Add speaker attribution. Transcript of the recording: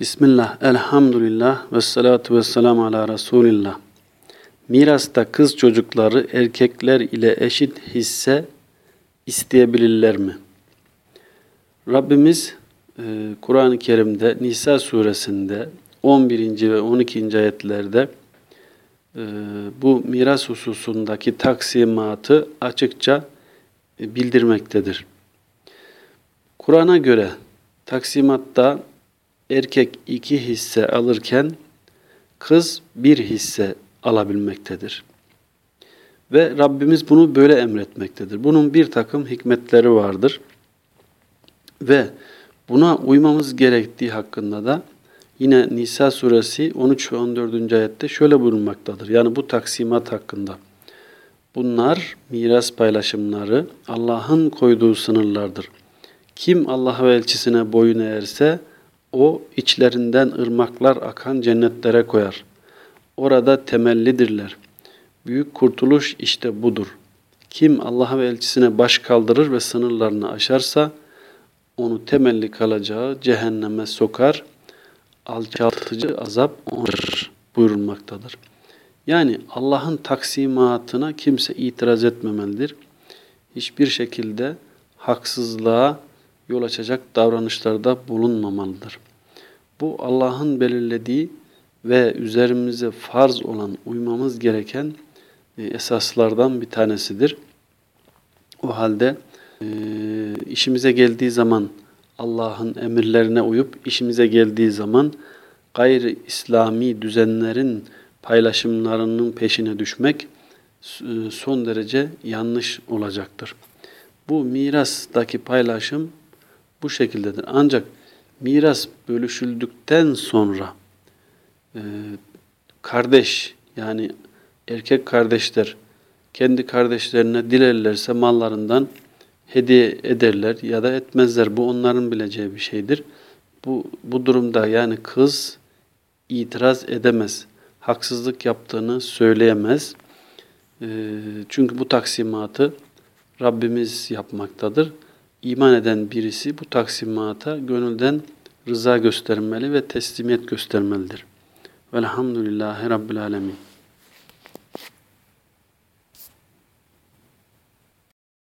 Speaker 1: Bismillah, elhamdülillah ve salatu ve selamu ala Resulillah. Mirasta kız çocukları erkekler ile eşit hisse isteyebilirler mi? Rabbimiz e, Kur'an-ı Kerim'de Nisa suresinde 11. ve 12. ayetlerde e, bu miras hususundaki taksimatı açıkça e, bildirmektedir. Kur'an'a göre taksimatta erkek iki hisse alırken kız bir hisse alabilmektedir. Ve Rabbimiz bunu böyle emretmektedir. Bunun bir takım hikmetleri vardır. Ve buna uymamız gerektiği hakkında da yine Nisa suresi 13 ve 14. ayette şöyle buyurulmaktadır. Yani bu taksimat hakkında. Bunlar miras paylaşımları Allah'ın koyduğu sınırlardır. Kim Allah ve elçisine boyun eğerse o içlerinden ırmaklar akan cennetlere koyar. Orada temellidirler. Büyük kurtuluş işte budur. Kim Allah ve elçisine baş kaldırır ve sınırlarını aşarsa onu temelli kalacağı cehenneme sokar. Alçaltıcı azap onur buyurulmaktadır. Yani Allah'ın taksimatına kimse itiraz etmemelidir. Hiçbir şekilde haksızlığa yol açacak davranışlarda bulunmamalıdır. Bu Allah'ın belirlediği ve üzerimize farz olan uymamız gereken e, esaslardan bir tanesidir. O halde e, işimize geldiği zaman Allah'ın emirlerine uyup işimize geldiği zaman gayri İslami düzenlerin paylaşımlarının peşine düşmek e, son derece yanlış olacaktır. Bu mirastaki paylaşım bu şekildedir. Ancak miras bölüşüldükten sonra e, kardeş yani erkek kardeşler kendi kardeşlerine dilerlerse mallarından hediye ederler ya da etmezler. Bu onların bileceği bir şeydir. Bu, bu durumda yani kız itiraz edemez. Haksızlık yaptığını söyleyemez. E, çünkü bu taksimatı Rabbimiz yapmaktadır iman eden birisi bu taksimata gönülden rıza göstermeli ve teslimiyet göstermelidir. Velhamdülillahi Rabbil Alemin.